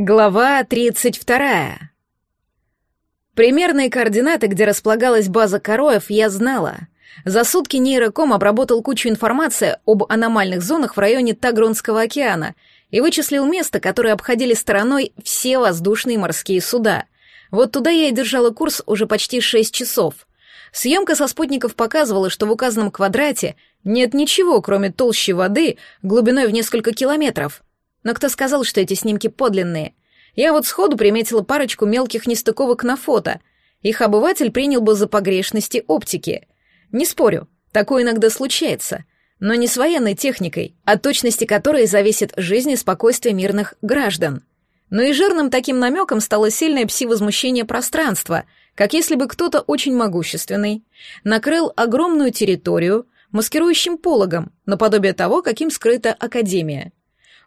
Глава 32. Примерные координаты, где располагалась база Короев, я знала. За сутки нейроком обработал кучу информации об аномальных зонах в районе Тагронского океана и вычислил место, которое обходили стороной все воздушные морские суда. Вот туда я и держала курс уже почти 6 часов. Съемка со спутников показывала, что в указанном квадрате нет ничего, кроме толщи воды глубиной в несколько километров — но кто сказал, что эти снимки подлинные? Я вот сходу приметила парочку мелких нестыковок на фото. Их обыватель принял бы за погрешности оптики. Не спорю, такое иногда случается. Но не с военной техникой, от точности которой зависит жизнь и спокойствие мирных граждан. Но и жирным таким намеком стало сильное пси-возмущение пространства, как если бы кто-то очень могущественный накрыл огромную территорию маскирующим пологом, наподобие того, каким скрыта Академия.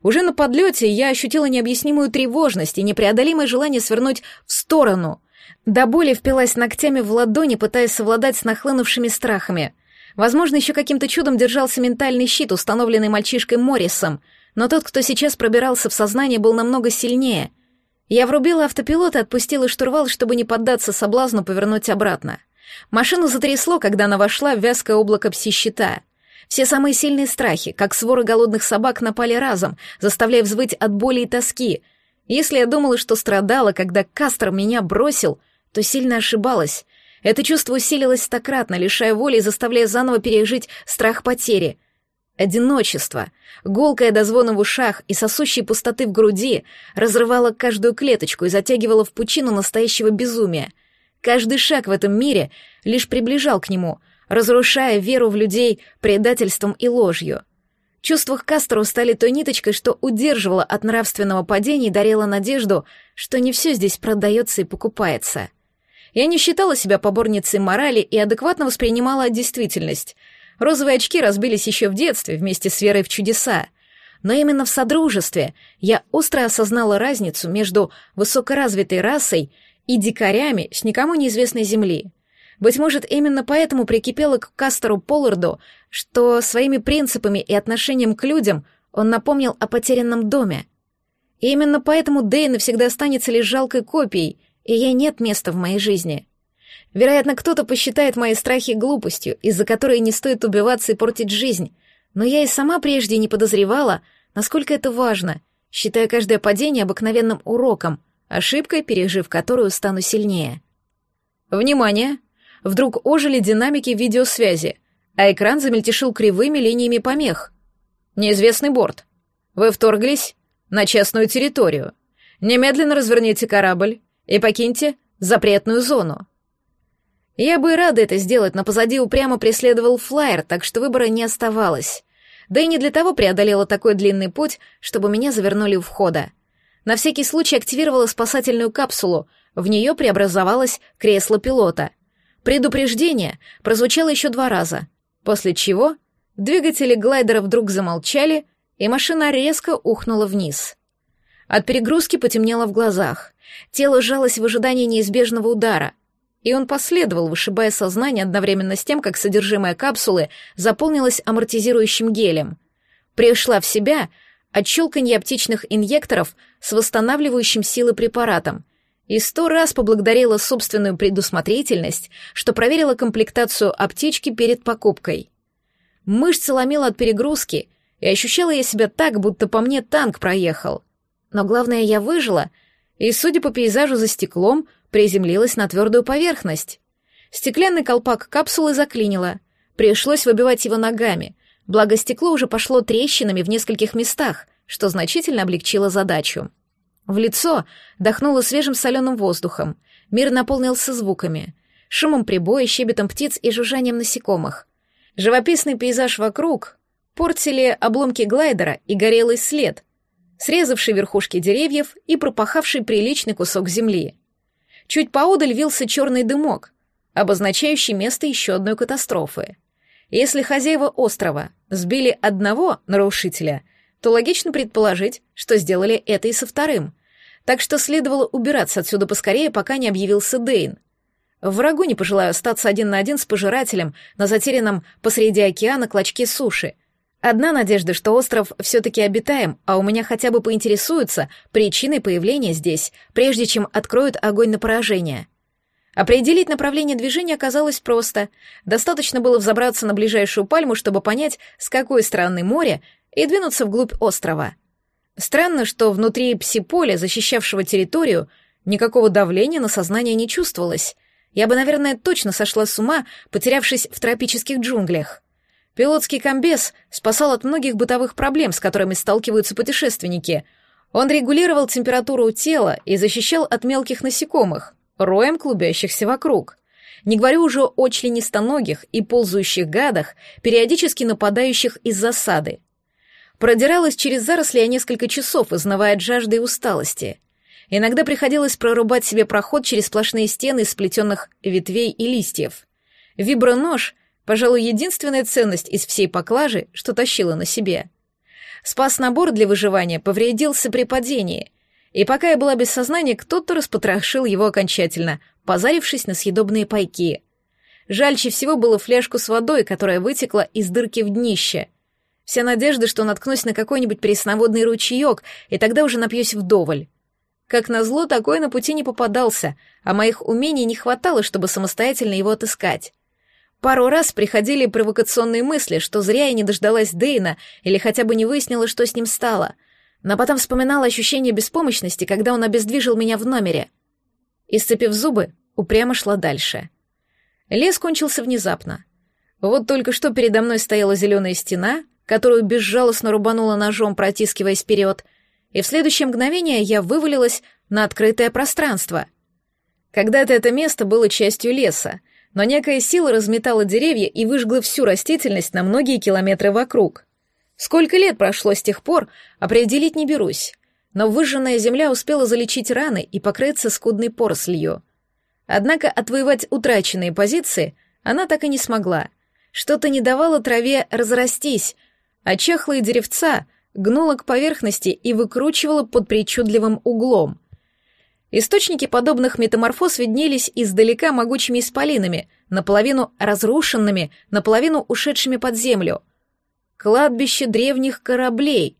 Уже на подлете я ощутила необъяснимую тревожность и непреодолимое желание свернуть в сторону. До боли впилась ногтями в ладони, пытаясь совладать с нахлынувшими страхами. Возможно, еще каким-то чудом держался ментальный щит, установленный мальчишкой Моррисом, но тот, кто сейчас пробирался в сознание, был намного сильнее. Я врубила автопилот и отпустила штурвал, чтобы не поддаться соблазну повернуть обратно. Машину затрясло, когда она вошла в вязкое облако пси-щита — все самые сильные страхи, как своры голодных собак, напали разом, заставляя взвыть от боли и тоски. Если я думала, что страдала, когда Кастер меня бросил, то сильно ошибалась. Это чувство усилилось стократно, лишая воли и заставляя заново пережить страх потери. Одиночество, голкое до звона в ушах и сосущей пустоты в груди, разрывало каждую клеточку и затягивало в пучину настоящего безумия. Каждый шаг в этом мире лишь приближал к нему — разрушая веру в людей предательством и ложью. Чувства к Кастеру стали той ниточкой, что удерживала от нравственного падения и дарила надежду, что не все здесь продается и покупается. Я не считала себя поборницей морали и адекватно воспринимала действительность. Розовые очки разбились еще в детстве вместе с верой в чудеса. Но именно в содружестве я остро осознала разницу между высокоразвитой расой и дикарями с никому неизвестной земли — быть может, именно поэтому прикипела к Кастеру Полларду, что своими принципами и отношением к людям он напомнил о потерянном доме. И именно поэтому Дэйн всегда останется лишь жалкой копией, и ей нет места в моей жизни. Вероятно, кто-то посчитает мои страхи глупостью, из-за которой не стоит убиваться и портить жизнь, но я и сама прежде не подозревала, насколько это важно, считая каждое падение обыкновенным уроком, ошибкой, пережив которую стану сильнее. «Внимание!» Вдруг ожили динамики видеосвязи, а экран замельтешил кривыми линиями помех. «Неизвестный борт. Вы вторглись на частную территорию. Немедленно разверните корабль и покиньте запретную зону». Я бы и рада это сделать, но позади упрямо преследовал флайер, так что выбора не оставалось. Да и не для того преодолела такой длинный путь, чтобы меня завернули у входа. На всякий случай активировала спасательную капсулу, в нее преобразовалось кресло пилота — Предупреждение прозвучало еще два раза, после чего двигатели глайдера вдруг замолчали, и машина резко ухнула вниз. От перегрузки потемнело в глазах, тело сжалось в ожидании неизбежного удара, и он последовал, вышибая сознание одновременно с тем, как содержимое капсулы заполнилось амортизирующим гелем. Пришла в себя от щелканья оптичных инъекторов с восстанавливающим силы препаратом — и сто раз поблагодарила собственную предусмотрительность, что проверила комплектацию аптечки перед покупкой. Мышцы ломила от перегрузки, и ощущала я себя так, будто по мне танк проехал. Но главное, я выжила, и, судя по пейзажу за стеклом, приземлилась на твердую поверхность. Стеклянный колпак капсулы заклинило, пришлось выбивать его ногами, благо стекло уже пошло трещинами в нескольких местах, что значительно облегчило задачу. В лицо дохнуло свежим соленым воздухом. Мир наполнился звуками. Шумом прибоя, щебетом птиц и жужжанием насекомых. Живописный пейзаж вокруг портили обломки глайдера и горелый след, срезавший верхушки деревьев и пропахавший приличный кусок земли. Чуть поодаль вился черный дымок, обозначающий место еще одной катастрофы. Если хозяева острова сбили одного нарушителя, то логично предположить, что сделали это и со вторым — так что следовало убираться отсюда поскорее, пока не объявился Дейн. Врагу не пожелаю остаться один на один с пожирателем на затерянном посреди океана клочке суши. Одна надежда, что остров все-таки обитаем, а у меня хотя бы поинтересуются причиной появления здесь, прежде чем откроют огонь на поражение. Определить направление движения оказалось просто. Достаточно было взобраться на ближайшую пальму, чтобы понять, с какой стороны моря, и двинуться вглубь острова. Странно, что внутри псиполя, защищавшего территорию, никакого давления на сознание не чувствовалось. Я бы, наверное, точно сошла с ума, потерявшись в тропических джунглях. Пилотский комбез спасал от многих бытовых проблем, с которыми сталкиваются путешественники. Он регулировал температуру тела и защищал от мелких насекомых, роем клубящихся вокруг. Не говорю уже о членистоногих и ползающих гадах, периодически нападающих из засады. Продиралась через заросли я несколько часов, изнывая от жажды и усталости. Иногда приходилось прорубать себе проход через сплошные стены из сплетенных ветвей и листьев. Вибронож — пожалуй, единственная ценность из всей поклажи, что тащила на себе. Спас набор для выживания повредился при падении — и пока я была без сознания, кто-то распотрошил его окончательно, позарившись на съедобные пайки. Жальче всего было фляжку с водой, которая вытекла из дырки в днище. Вся надежда, что наткнусь на какой-нибудь пресноводный ручеек, и тогда уже напьюсь вдоволь. Как назло, такое на пути не попадался, а моих умений не хватало, чтобы самостоятельно его отыскать. Пару раз приходили провокационные мысли, что зря я не дождалась Дейна или хотя бы не выяснила, что с ним стало — но потом вспоминала ощущение беспомощности, когда он обездвижил меня в номере. И, сцепив зубы, упрямо шла дальше. Лес кончился внезапно. Вот только что передо мной стояла зеленая стена, которую безжалостно рубанула ножом, протискиваясь вперед, и в следующее мгновение я вывалилась на открытое пространство. Когда-то это место было частью леса, но некая сила разметала деревья и выжгла всю растительность на многие километры вокруг — Сколько лет прошло с тех пор, определить не берусь, но выжженная земля успела залечить раны и покрыться скудной порослью. Однако отвоевать утраченные позиции она так и не смогла. Что-то не давало траве разрастись, а чахлые деревца гнуло к поверхности и выкручивало под причудливым углом. Источники подобных метаморфоз виднелись издалека могучими исполинами, наполовину разрушенными, наполовину ушедшими под землю — Кладбище древних кораблей.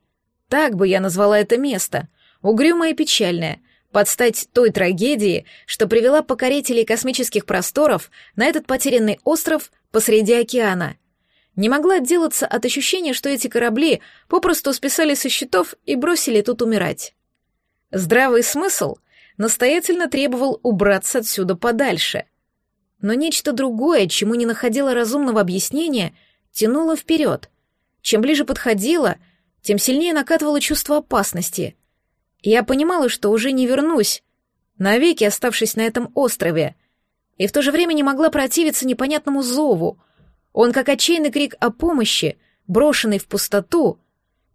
Так бы я назвала это место. Угрюмое и печальное. Под стать той трагедии, что привела покорителей космических просторов на этот потерянный остров посреди океана. Не могла отделаться от ощущения, что эти корабли попросту списали со счетов и бросили тут умирать. Здравый смысл настоятельно требовал убраться отсюда подальше. Но нечто другое, чему не находило разумного объяснения, тянуло вперед — чем ближе подходила, тем сильнее накатывало чувство опасности. Я понимала, что уже не вернусь, навеки оставшись на этом острове, и в то же время не могла противиться непонятному зову. Он, как отчаянный крик о помощи, брошенный в пустоту,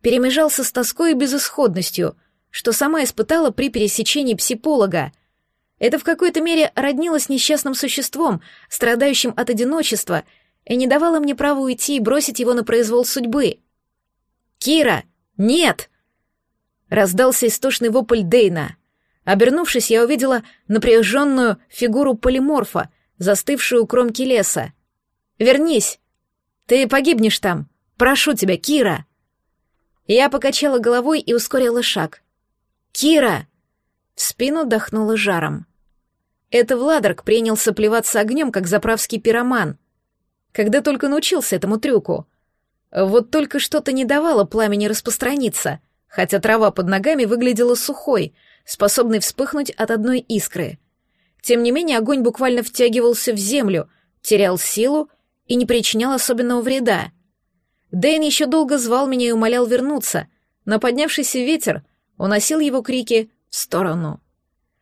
перемежался с тоской и безысходностью, что сама испытала при пересечении псиполога. Это в какой-то мере роднилось несчастным существом, страдающим от одиночества — и не давала мне права уйти и бросить его на произвол судьбы. «Кира! Нет!» Раздался истошный вопль Дейна. Обернувшись, я увидела напряженную фигуру полиморфа, застывшую у кромки леса. «Вернись! Ты погибнешь там! Прошу тебя, Кира!» Я покачала головой и ускорила шаг. «Кира!» В спину дохнуло жаром. Это Владарк принялся плеваться огнем, как заправский пироман — когда только научился этому трюку. Вот только что-то не давало пламени распространиться, хотя трава под ногами выглядела сухой, способной вспыхнуть от одной искры. Тем не менее, огонь буквально втягивался в землю, терял силу и не причинял особенного вреда. Дэйн еще долго звал меня и умолял вернуться, но поднявшийся ветер уносил его крики в сторону.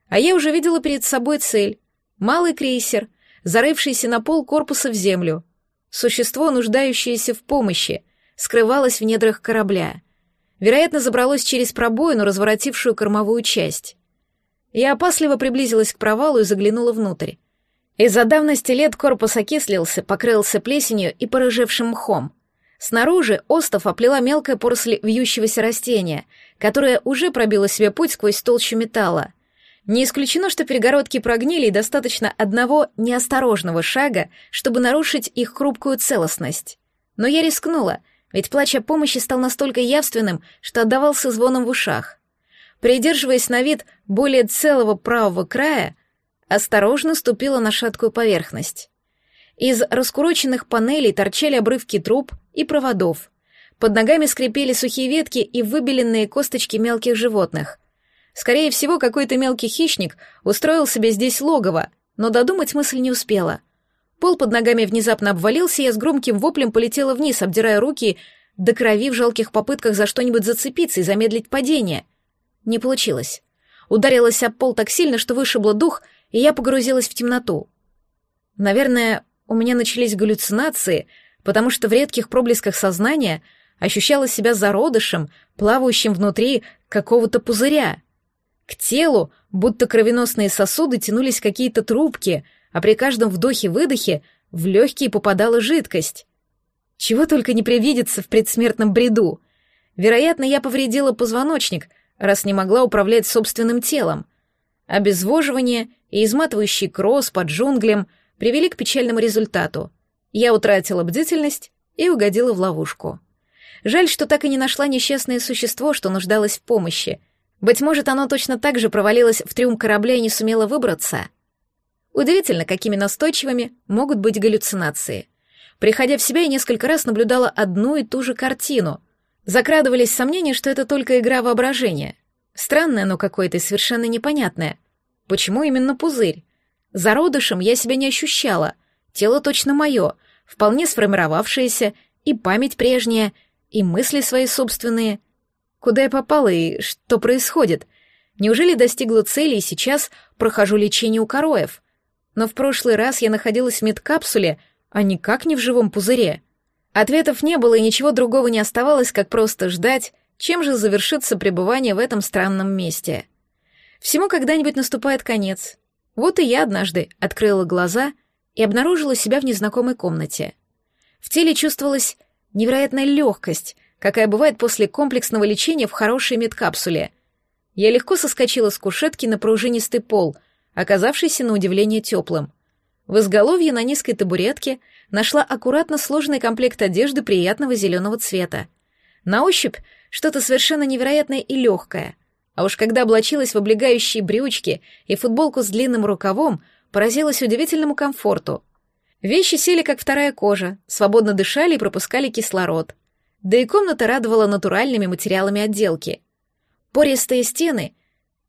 А я уже видела перед собой цель — малый крейсер, зарывшийся на пол корпуса в землю — Существо, нуждающееся в помощи, скрывалось в недрах корабля. Вероятно, забралось через пробоину, разворотившую кормовую часть. Я опасливо приблизилась к провалу и заглянула внутрь. Из-за давности лет корпус окислился, покрылся плесенью и порыжевшим мхом. Снаружи остов оплела мелкая поросль вьющегося растения, которое уже пробило себе путь сквозь толщу металла — не исключено, что перегородки прогнили, и достаточно одного неосторожного шага, чтобы нарушить их хрупкую целостность. Но я рискнула, Ведь плач о помощи стал настолько явственным, что отдавался звоном в ушах. Придерживаясь на вид более целого правого края, осторожно ступила на шаткую поверхность. Из раскуроченных панелей торчали обрывки труб и проводов. Под ногами скрипели сухие ветки и выбеленные косточки мелких животных. Скорее всего, какой-то мелкий хищник устроил себе здесь логово, но додумать мысль не успела. Пол под ногами внезапно обвалился, и я с громким воплем полетела вниз, обдирая руки до крови в жалких попытках за что-нибудь зацепиться и замедлить падение. Не получилось. Ударилась об пол так сильно, что вышибло дух, и я погрузилась в темноту. Наверное, у меня начались галлюцинации, потому что в редких проблесках сознания ощущала себя зародышем, плавающим внутри какого-то пузыря. К телу, будто кровеносные сосуды, тянулись какие-то трубки, а при каждом вдохе-выдохе в легкие попадала жидкость. Чего только не привидится в предсмертном бреду. Вероятно, я повредила позвоночник, раз не могла управлять собственным телом. Обезвоживание и изматывающий кросс под джунглям привели к печальному результату. Я утратила бдительность и угодила в ловушку. Жаль, что так и не нашла несчастное существо, что нуждалось в помощи — быть может, оно точно так же провалилось в трюм корабля и не сумело выбраться. Удивительно, какими настойчивыми могут быть галлюцинации. Приходя в себя, я несколько раз наблюдала одну и ту же картину. Закрадывались сомнения, что это только игра воображения. Странное оно какое-то совершенно непонятное. Почему именно пузырь? Зародышем я себя не ощущала. Тело точно мое, вполне сформировавшееся, и память прежняя, и мысли свои собственные — Куда я попала и что происходит? Неужели достигла цели и сейчас прохожу лечение у короев? Но в прошлый раз я находилась в медкапсуле, а никак не в живом пузыре. Ответов не было, и ничего другого не оставалось, как просто ждать, чем же завершится пребывание в этом странном месте. Всему когда-нибудь наступает конец. Вот и я однажды открыла глаза и обнаружила себя в незнакомой комнате. В теле чувствовалась невероятная легкость, какая бывает после комплексного лечения в хорошей медкапсуле. Я легко соскочила с кушетки на пружинистый пол, оказавшийся на удивление теплым. В изголовье на низкой табуретке нашла аккуратно сложенный комплект одежды приятного зеленого цвета. На ощупь что-то совершенно невероятное и легкое. А уж когда облачилась в облегающие брючки и футболку с длинным рукавом, поразилась удивительному комфорту. Вещи сели как вторая кожа, свободно дышали и пропускали кислород. Да и комната радовала натуральными материалами отделки. Пористые стены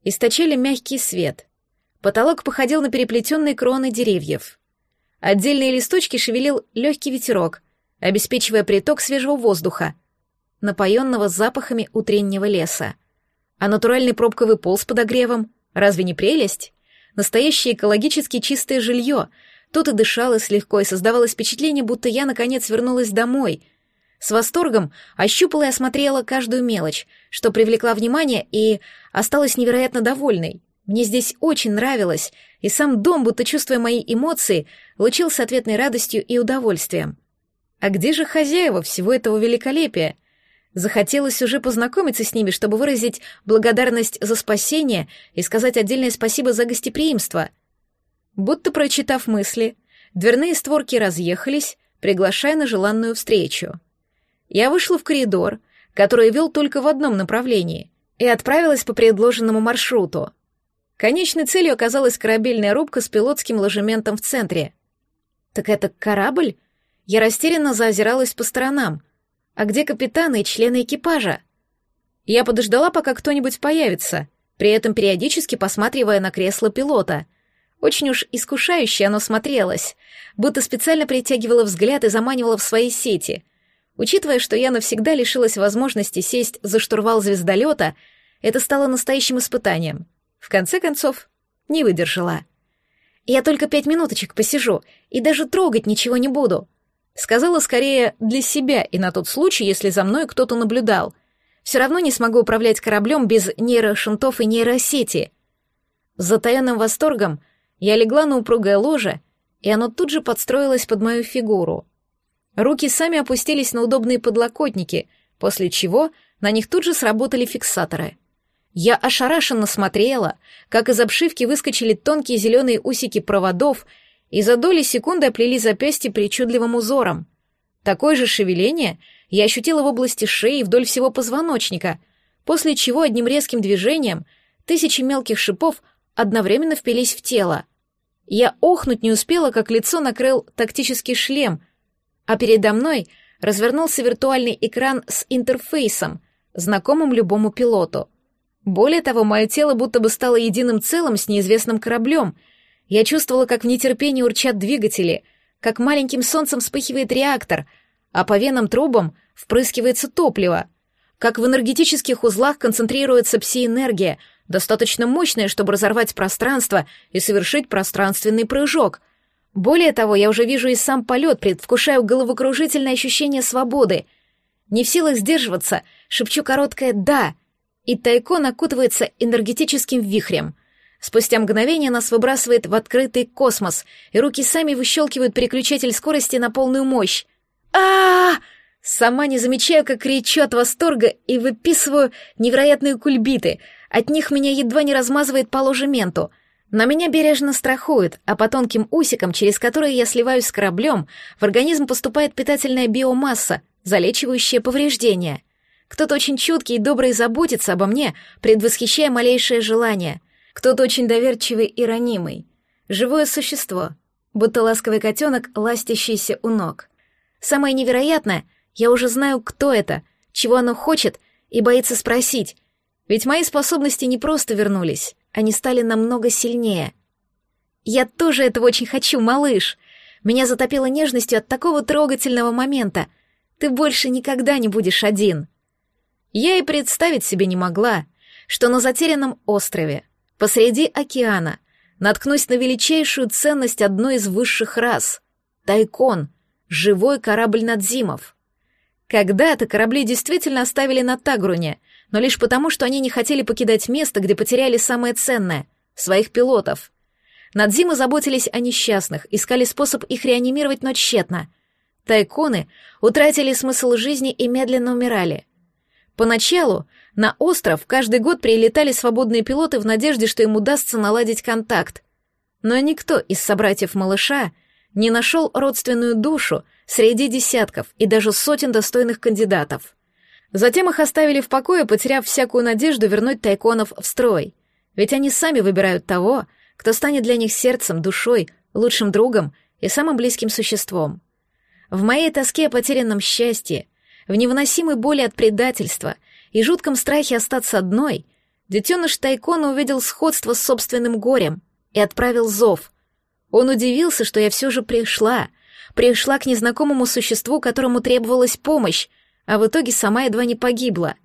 источали мягкий свет. Потолок походил на переплетенные кроны деревьев. Отдельные листочки шевелил легкий ветерок, обеспечивая приток свежего воздуха, напоенного запахами утреннего леса. А натуральный пробковый пол с подогревом — разве не прелесть? Настоящее экологически чистое жилье. Тут и дышалось легко, и создавалось впечатление, будто я, наконец, вернулась домой — с восторгом ощупала и осмотрела каждую мелочь, что привлекла внимание и осталась невероятно довольной. Мне здесь очень нравилось, и сам дом, будто чувствуя мои эмоции, лучился ответной радостью и удовольствием. А где же хозяева всего этого великолепия? Захотелось уже познакомиться с ними, чтобы выразить благодарность за спасение и сказать отдельное спасибо за гостеприимство. Будто прочитав мысли, дверные створки разъехались, приглашая на желанную встречу. Я вышла в коридор, который вел только в одном направлении, и отправилась по предложенному маршруту. Конечной целью оказалась корабельная рубка с пилотским ложементом в центре. «Так это корабль?» Я растерянно заозиралась по сторонам. «А где капитаны и члены экипажа?» Я подождала, пока кто-нибудь появится, при этом периодически посматривая на кресло пилота. Очень уж искушающе оно смотрелось, будто специально притягивало взгляд и заманивало в свои сети — Учитывая, что я навсегда лишилась возможности сесть за штурвал звездолета, это стало настоящим испытанием. В конце концов, не выдержала. «Я только пять минуточек посижу и даже трогать ничего не буду», сказала скорее для себя и на тот случай, если за мной кто-то наблюдал. Все равно не смогу управлять кораблем без нейрошинтов и нейросети. С затаенным восторгом я легла на упругое ложе, и оно тут же подстроилось под мою фигуру — Руки сами опустились на удобные подлокотники, после чего на них тут же сработали фиксаторы. Я ошарашенно смотрела, как из обшивки выскочили тонкие зеленые усики проводов и за доли секунды оплели запястье причудливым узором. Такое же шевеление Я ощутила в области шеи вдоль всего позвоночника, после чего одним резким движением тысячи мелких шипов одновременно впились в тело. Я охнуть не успела, как лицо накрыл тактический шлем, а передо мной развернулся виртуальный экран с интерфейсом, знакомым любому пилоту. Более того, мое тело будто бы стало единым целым с неизвестным кораблем. Я чувствовала, как в нетерпении урчат двигатели, как маленьким солнцем вспыхивает реактор, а по венам трубам впрыскивается топливо, как в энергетических узлах концентрируется пси-энергия, достаточно мощная, чтобы разорвать пространство и совершить пространственный прыжок. Более того, я уже вижу и сам полет, предвкушаю головокружительное ощущение свободы. Не в силах сдерживаться, шепчу короткое «да», и тайкон окутывается энергетическим вихрем. Спустя мгновение нас выбрасывает в открытый космос, и руки сами выщелкивают переключатель скорости на полную мощь. а, Сама не замечаю, как кричу от восторга и выписываю невероятные кульбиты. От них меня едва не размазывает по ложементу. Но меня бережно страхуют, а по тонким усикам, через которые я сливаюсь с кораблем, в организм поступает питательная биомасса, залечивающая повреждения. Кто-то очень чуткий и добрый заботится обо мне, предвосхищая малейшее желание. Кто-то очень доверчивый и ранимый. Живое существо, будто ласковый котенок, ластящийся у ног. Самое невероятное, я уже знаю, кто это, чего оно хочет и боится спросить, ведь мои способности не просто вернулись, они стали намного сильнее. Я тоже этого очень хочу, малыш. Меня затопило нежностью от такого трогательного момента. Ты больше никогда не будешь один. Я и представить себе не могла, что на затерянном острове, посреди океана, наткнусь на величайшую ценность одной из высших рас — Тайкон, живой корабль Надзимов. Когда-то корабли действительно оставили на Тагруне, но лишь потому, что они не хотели покидать место, где потеряли самое ценное — своих пилотов. Надзимы заботились о несчастных, искали способ их реанимировать, но тщетно. Тайконы утратили смысл жизни и медленно умирали — Поначалу на остров каждый год прилетали свободные пилоты в надежде, что им удастся наладить контакт. Но никто из собратьев малыша не нашел родственную душу среди десятков и даже сотен достойных кандидатов. Затем их оставили в покое, потеряв всякую надежду вернуть тайконов в строй. Ведь они сами выбирают того, кто станет для них сердцем, душой, лучшим другом и самым близким существом. В моей тоске о потерянном счастье в невыносимой боли от предательства и жутком страхе остаться одной, детеныш Тайкона увидел сходство с собственным горем и отправил зов. Он удивился, что я все же пришла, пришла к незнакомому существу, которому требовалась помощь, а в итоге сама едва не погибла.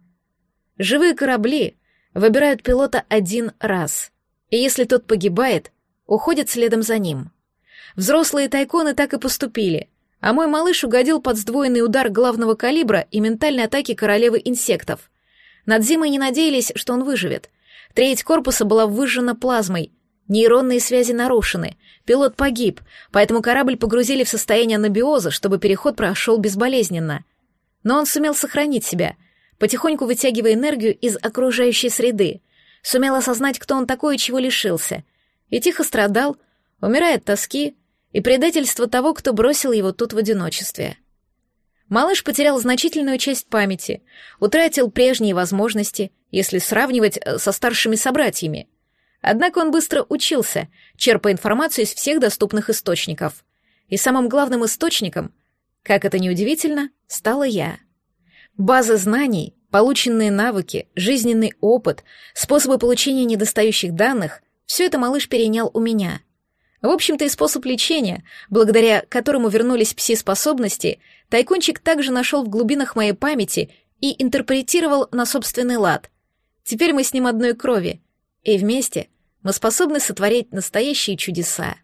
Живые корабли выбирают пилота один раз, и если тот погибает, уходят следом за ним. Взрослые тайконы так и поступили — а мой малыш угодил под сдвоенный удар главного калибра и ментальной атаки королевы инсектов. Над зимой не надеялись, что он выживет. Треть корпуса была выжжена плазмой, нейронные связи нарушены, пилот погиб, поэтому корабль погрузили в состояние анабиоза, чтобы переход прошел безболезненно. Но он сумел сохранить себя, потихоньку вытягивая энергию из окружающей среды, сумел осознать, кто он такой и чего лишился, и тихо страдал, умирая от тоски, и предательство того, кто бросил его тут в одиночестве. Малыш потерял значительную часть памяти, утратил прежние возможности, если сравнивать э, со старшими собратьями. Однако он быстро учился, черпая информацию из всех доступных источников. И самым главным источником, как это ни удивительно, стала я. База знаний, полученные навыки, жизненный опыт, способы получения недостающих данных — все это малыш перенял у меня — в общем-то, и способ лечения, благодаря которому вернулись пси-способности, Тайкончик также нашел в глубинах моей памяти и интерпретировал на собственный лад. Теперь мы с ним одной крови, и вместе мы способны сотворить настоящие чудеса.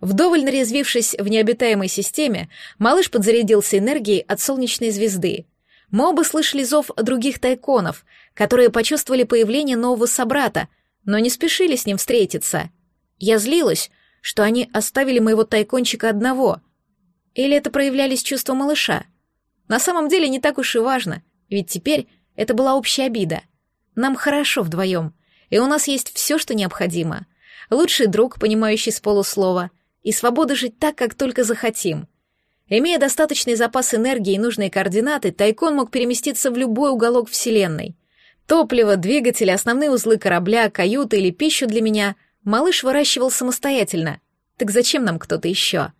Вдоволь нарезвившись в необитаемой системе, малыш подзарядился энергией от солнечной звезды. Мы оба слышали зов других тайконов, которые почувствовали появление нового собрата, но не спешили с ним встретиться. Я злилась, что они оставили моего тайкончика одного. Или это проявлялись чувства малыша? На самом деле не так уж и важно, ведь теперь это была общая обида. Нам хорошо вдвоем, и у нас есть все, что необходимо. Лучший друг, понимающий с полуслова, и свобода жить так, как только захотим. Имея достаточный запас энергии и нужные координаты, Тайкон мог переместиться в любой уголок Вселенной. Топливо, двигатели, основные узлы корабля, каюты или пищу для меня малыш выращивал самостоятельно. Так зачем нам кто-то еще?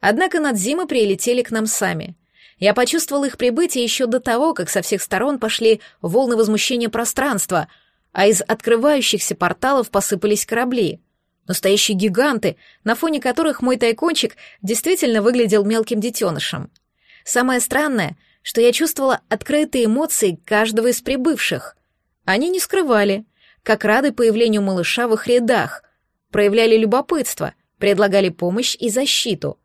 Однако надзимы прилетели к нам сами. Я почувствовал их прибытие еще до того, как со всех сторон пошли волны возмущения пространства, а из открывающихся порталов посыпались корабли — Настоящие гиганты, на фоне которых мой тайкончик действительно выглядел мелким детенышем. Самое странное, что я чувствовала открытые эмоции каждого из прибывших. Они не скрывали, как рады появлению малыша в их рядах, проявляли любопытство, предлагали помощь и защиту.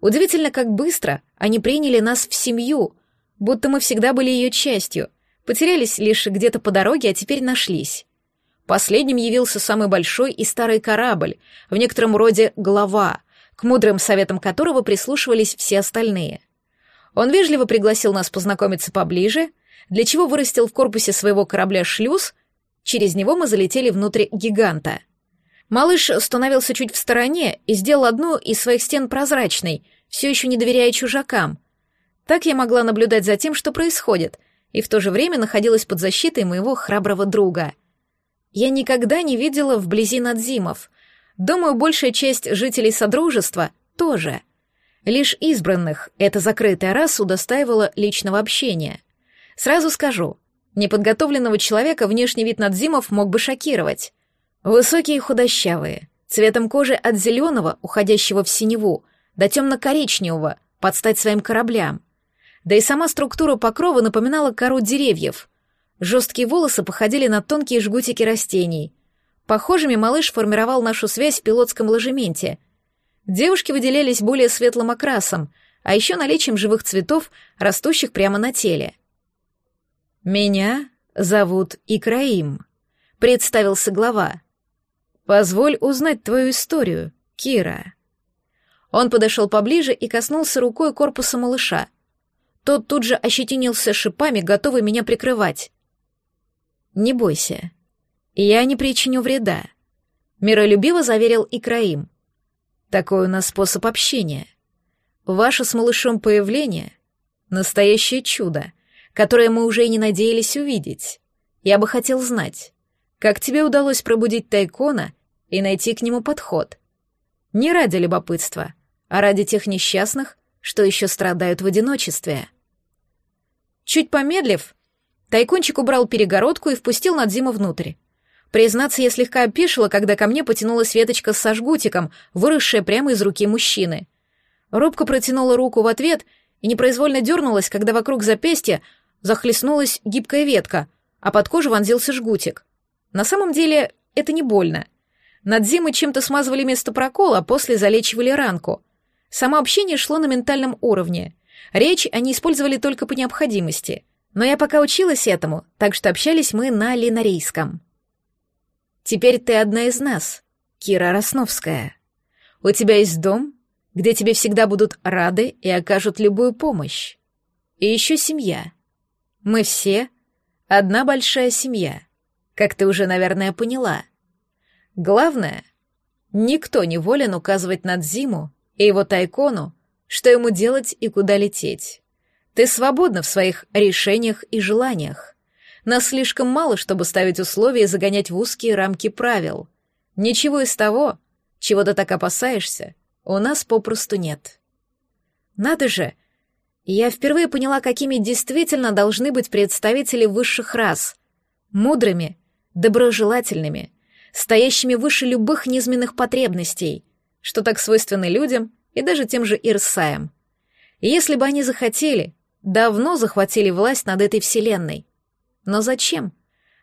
Удивительно, как быстро они приняли нас в семью, будто мы всегда были ее частью, потерялись лишь где-то по дороге, а теперь нашлись. Последним явился самый большой и старый корабль, в некотором роде глава, к мудрым советам которого прислушивались все остальные. Он вежливо пригласил нас познакомиться поближе, для чего вырастил в корпусе своего корабля шлюз, через него мы залетели внутрь гиганта. Малыш становился чуть в стороне и сделал одну из своих стен прозрачной, все еще не доверяя чужакам. Так я могла наблюдать за тем, что происходит, и в то же время находилась под защитой моего храброго друга — я никогда не видела вблизи надзимов. Думаю, большая часть жителей Содружества тоже. Лишь избранных эта закрытая раса удостаивала личного общения. Сразу скажу, неподготовленного человека внешний вид надзимов мог бы шокировать. Высокие и худощавые, цветом кожи от зеленого, уходящего в синеву, до темно-коричневого, под стать своим кораблям. Да и сама структура покрова напоминала кору деревьев — Жесткие волосы походили на тонкие жгутики растений. Похожими малыш формировал нашу связь в пилотском ложементе. Девушки выделялись более светлым окрасом, а еще наличием живых цветов, растущих прямо на теле. «Меня зовут Икраим», — представился глава. «Позволь узнать твою историю, Кира». Он подошел поближе и коснулся рукой корпуса малыша. Тот тут же ощетинился шипами, готовый меня прикрывать. «Не бойся. Я не причиню вреда», — миролюбиво заверил Икраим. «Такой у нас способ общения. Ваше с малышом появление — настоящее чудо, которое мы уже и не надеялись увидеть. Я бы хотел знать, как тебе удалось пробудить Тайкона и найти к нему подход? Не ради любопытства, а ради тех несчастных, что еще страдают в одиночестве». Чуть помедлив, Тайкончик убрал перегородку и впустил Надзима внутрь. Признаться, я слегка опешила, когда ко мне потянулась веточка со жгутиком, выросшая прямо из руки мужчины. Робко протянула руку в ответ и непроизвольно дернулась, когда вокруг запястья захлестнулась гибкая ветка, а под кожу вонзился жгутик. На самом деле это не больно. Надзимы чем-то смазывали место прокола, а после залечивали ранку. Само общение шло на ментальном уровне. Речь они использовали только по необходимости — но я пока училась этому, так что общались мы на линарийском. Теперь ты одна из нас, Кира Росновская. У тебя есть дом, где тебе всегда будут рады и окажут любую помощь. И еще семья. Мы все одна большая семья, как ты уже, наверное, поняла. Главное, никто не волен указывать над Зиму и его тайкону, что ему делать и куда лететь. Ты свободна в своих решениях и желаниях. Нас слишком мало, чтобы ставить условия и загонять в узкие рамки правил. Ничего из того, чего ты так опасаешься, у нас попросту нет. Надо же! Я впервые поняла, какими действительно должны быть представители высших рас. Мудрыми, доброжелательными, стоящими выше любых низменных потребностей, что так свойственны людям и даже тем же Ирсаям. Если бы они захотели, давно захватили власть над этой вселенной. Но зачем?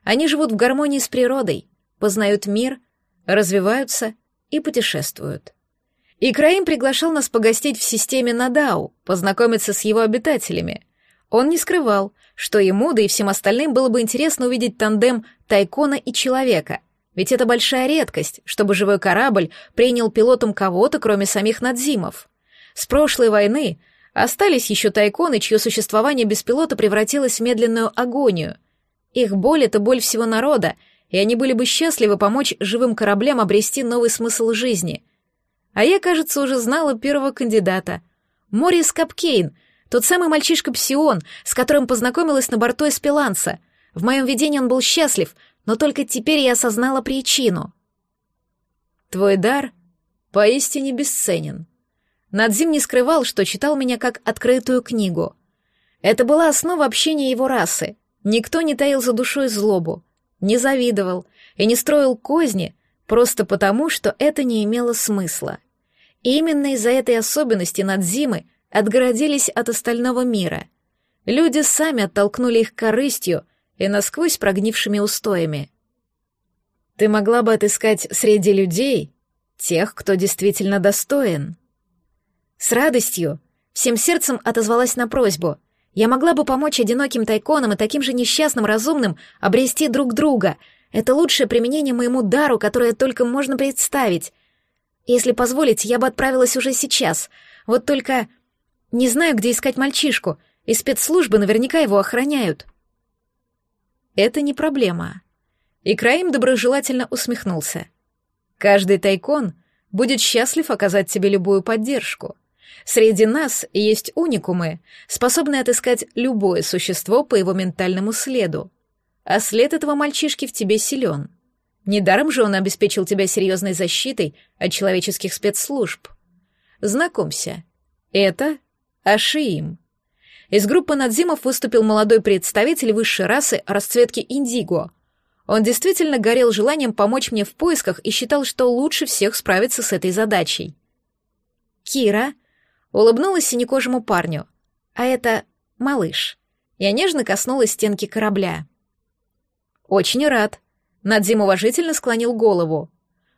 Они живут в гармонии с природой, познают мир, развиваются и путешествуют. И Краим приглашал нас погостить в системе Надау, познакомиться с его обитателями. Он не скрывал, что ему, да и всем остальным было бы интересно увидеть тандем Тайкона и человека, ведь это большая редкость, чтобы живой корабль принял пилотом кого-то, кроме самих Надзимов. С прошлой войны Остались еще тайконы, чье существование без пилота превратилось в медленную агонию. Их боль — это боль всего народа, и они были бы счастливы помочь живым кораблям обрести новый смысл жизни. А я, кажется, уже знала первого кандидата. Морис Капкейн, тот самый мальчишка-псион, с которым познакомилась на борту Эспеланса. В моем видении он был счастлив, но только теперь я осознала причину. Твой дар поистине бесценен. Надзим не скрывал, что читал меня как открытую книгу. Это была основа общения его расы. Никто не таил за душой злобу, не завидовал и не строил козни просто потому, что это не имело смысла. И именно из-за этой особенности Надзимы отгородились от остального мира. Люди сами оттолкнули их корыстью и насквозь прогнившими устоями. Ты могла бы отыскать среди людей тех, кто действительно достоин. С радостью, всем сердцем отозвалась на просьбу. Я могла бы помочь одиноким тайконам и таким же несчастным разумным обрести друг друга. Это лучшее применение моему дару, которое только можно представить. Если позволите, я бы отправилась уже сейчас. Вот только не знаю, где искать мальчишку, и спецслужбы наверняка его охраняют. Это не проблема. И Краим доброжелательно усмехнулся. Каждый тайкон будет счастлив оказать тебе любую поддержку. Среди нас есть уникумы, способные отыскать любое существо по его ментальному следу. А след этого мальчишки в тебе силен. Недаром же он обеспечил тебя серьезной защитой от человеческих спецслужб. Знакомься, это Ашиим. Из группы надзимов выступил молодой представитель высшей расы расцветки Индиго. Он действительно горел желанием помочь мне в поисках и считал, что лучше всех справиться с этой задачей. Кира улыбнулась синекожему парню. А это малыш. Я нежно коснулась стенки корабля. «Очень рад». Надзим уважительно склонил голову.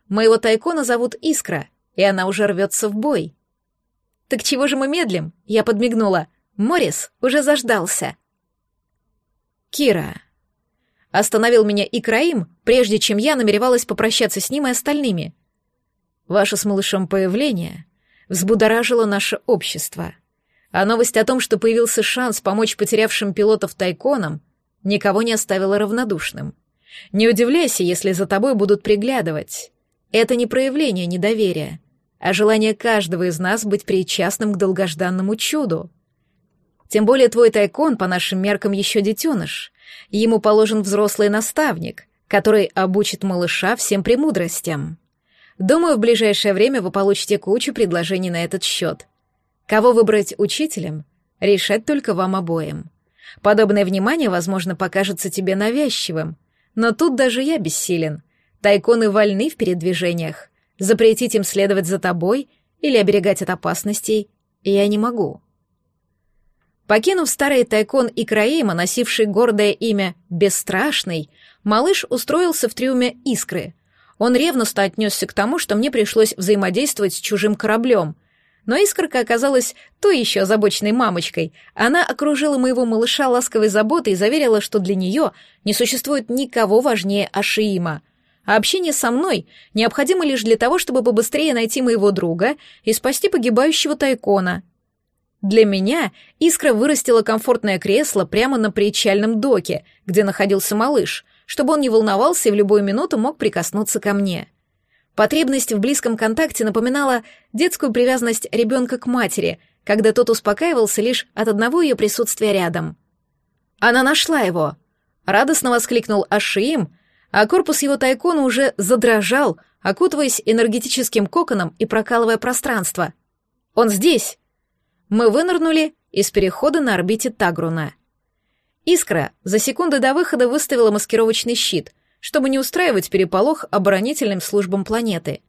«Моего тайкона зовут Искра, и она уже рвется в бой». «Так чего же мы медлим?» Я подмигнула. «Морис уже заждался». «Кира». Остановил меня Икраим, прежде чем я намеревалась попрощаться с ним и остальными. «Ваше с малышом появление взбудоражило наше общество. А новость о том, что появился шанс помочь потерявшим пилотов тайконам, никого не оставила равнодушным. Не удивляйся, если за тобой будут приглядывать. Это не проявление недоверия а желание каждого из нас быть причастным к долгожданному чуду. Тем более твой тайкон, по нашим меркам, еще детеныш. Ему положен взрослый наставник, который обучит малыша всем премудростям. Думаю, в ближайшее время вы получите кучу предложений на этот счет. Кого выбрать учителем, решать только вам обоим. Подобное внимание, возможно, покажется тебе навязчивым, но тут даже я бессилен. Тайконы вольны в передвижениях, Запретить им следовать за тобой или оберегать от опасностей я не могу. Покинув старый тайкон и Краима, носивший гордое имя «Бесстрашный», малыш устроился в трюме «Искры». Он ревностно отнесся к тому, что мне пришлось взаимодействовать с чужим кораблем. Но Искорка оказалась той еще озабоченной мамочкой. Она окружила моего малыша ласковой заботой и заверила, что для нее не существует никого важнее Ашиима — а общение со мной необходимо лишь для того, чтобы побыстрее найти моего друга и спасти погибающего тайкона. Для меня Искра вырастила комфортное кресло прямо на причальном доке, где находился малыш, чтобы он не волновался и в любую минуту мог прикоснуться ко мне. Потребность в близком контакте напоминала детскую привязанность ребенка к матери, когда тот успокаивался лишь от одного ее присутствия рядом. «Она нашла его!» — радостно воскликнул Ашиим, а корпус его тайкона уже задрожал, окутываясь энергетическим коконом и прокалывая пространство. «Он здесь!» Мы вынырнули из перехода на орбите Тагруна. Искра за секунду до выхода выставила маскировочный щит, чтобы не устраивать переполох оборонительным службам планеты.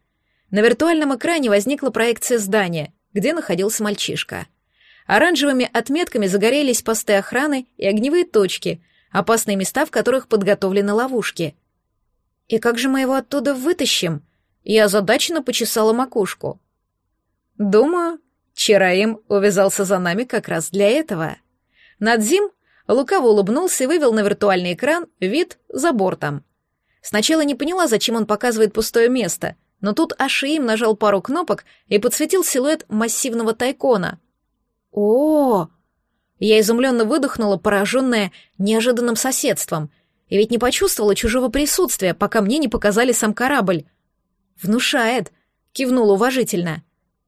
На виртуальном экране возникла проекция здания, где находился мальчишка. Оранжевыми отметками загорелись посты охраны и огневые точки, опасные места, в которых подготовлены ловушки — «И как же мы его оттуда вытащим?» Я озадаченно почесала макушку. «Думаю, Чараим увязался за нами как раз для этого». Надзим лукаво улыбнулся и вывел на виртуальный экран вид за бортом. Сначала не поняла, зачем он показывает пустое место, но тут Ашиим нажал пару кнопок и подсветил силуэт массивного тайкона. О! Я изумленно выдохнула, пораженная неожиданным соседством — и ведь не почувствовала чужого присутствия, пока мне не показали сам корабль. «Внушает», — кивнул уважительно.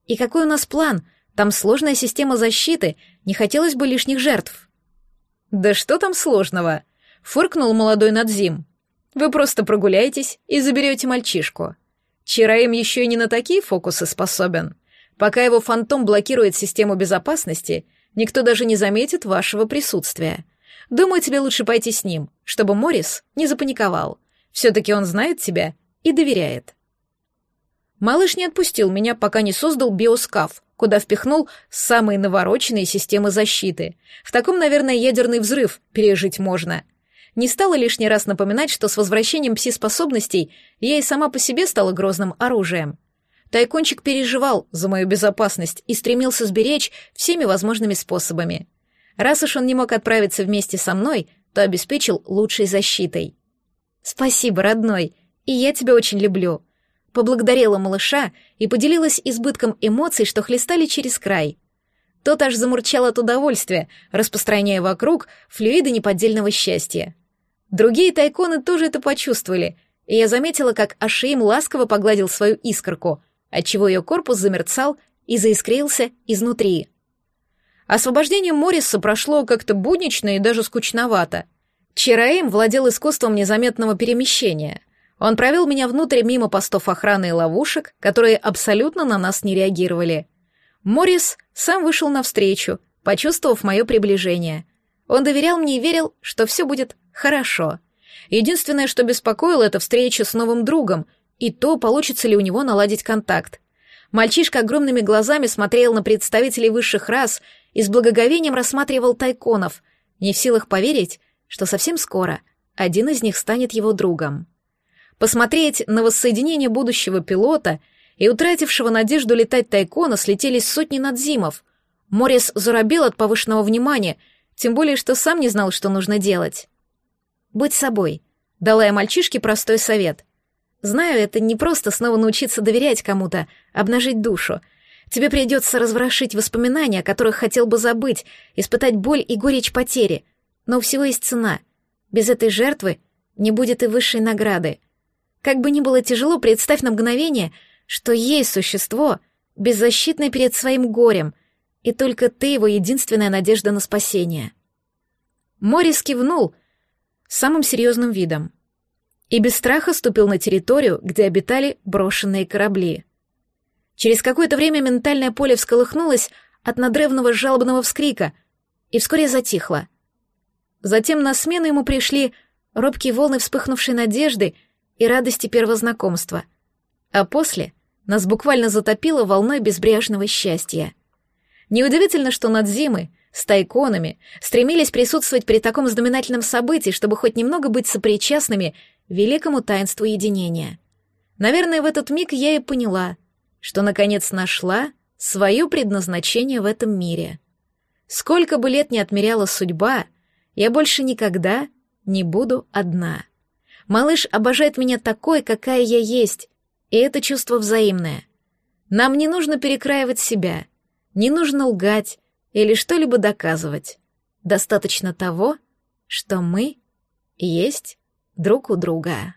«И какой у нас план? Там сложная система защиты, не хотелось бы лишних жертв. «Да что там сложного?» — фыркнул молодой Надзим. «Вы просто прогуляетесь и заберете мальчишку. Чараем еще и не на такие фокусы способен. Пока его фантом блокирует систему безопасности, никто даже не заметит вашего присутствия. Думаю, тебе лучше пойти с ним, чтобы Морис не запаниковал. Все-таки он знает тебя и доверяет. Малыш не отпустил меня, пока не создал биоскаф, куда впихнул самые навороченные системы защиты. В таком, наверное, ядерный взрыв пережить можно. Не стала лишний раз напоминать, что с возвращением пси-способностей я и сама по себе стала грозным оружием. Тайкончик переживал за мою безопасность и стремился сберечь всеми возможными способами. Раз уж он не мог отправиться вместе со мной, то обеспечил лучшей защитой. «Спасибо, родной, и я тебя очень люблю», поблагодарила малыша и поделилась избытком эмоций, что хлестали через край. Тот аж замурчал от удовольствия, распространяя вокруг флюиды неподдельного счастья. Другие тайконы тоже это почувствовали, и я заметила, как Ашеим ласково погладил свою искорку, отчего ее корпус замерцал и заискрился изнутри. Освобождение Морриса прошло как-то буднично и даже скучновато. Чараим владел искусством незаметного перемещения. Он провел меня внутрь мимо постов охраны и ловушек, которые абсолютно на нас не реагировали. Моррис сам вышел навстречу, почувствовав мое приближение. Он доверял мне и верил, что все будет хорошо. Единственное, что беспокоило, это встреча с новым другом, и то, получится ли у него наладить контакт. Мальчишка огромными глазами смотрел на представителей высших рас и с благоговением рассматривал тайконов, не в силах поверить, что совсем скоро один из них станет его другом. Посмотреть на воссоединение будущего пилота и утратившего надежду летать Тайкона слетелись сотни надзимов. Морис заробел от повышенного внимания, тем более, что сам не знал, что нужно делать. «Будь собой», — дала я мальчишке простой совет. «Знаю, это не просто снова научиться доверять кому-то, обнажить душу. Тебе придется разворошить воспоминания, о которых хотел бы забыть, испытать боль и горечь потери. Но у всего есть цена. Без этой жертвы не будет и высшей награды. Как бы ни было тяжело, представь на мгновение, что есть существо, беззащитное перед своим горем, и только ты его единственная надежда на спасение. Морис кивнул самым серьезным видом и без страха ступил на территорию, где обитали брошенные корабли. Через какое-то время ментальное поле всколыхнулось от надрывного жалобного вскрика и вскоре затихло. Затем на смену ему пришли робкие волны вспыхнувшей надежды — и радости первого знакомства. А после нас буквально затопило волной безбрежного счастья. Неудивительно, что надзимы с тайконами стремились присутствовать при таком знаменательном событии, чтобы хоть немного быть сопричастными великому таинству единения. Наверное, в этот миг я и поняла, что наконец нашла свое предназначение в этом мире. Сколько бы лет ни отмеряла судьба, я больше никогда не буду одна. Малыш обожает меня такой, какая я есть, и это чувство взаимное. Нам не нужно перекраивать себя, не нужно лгать или что-либо доказывать. Достаточно того, что мы есть друг у друга.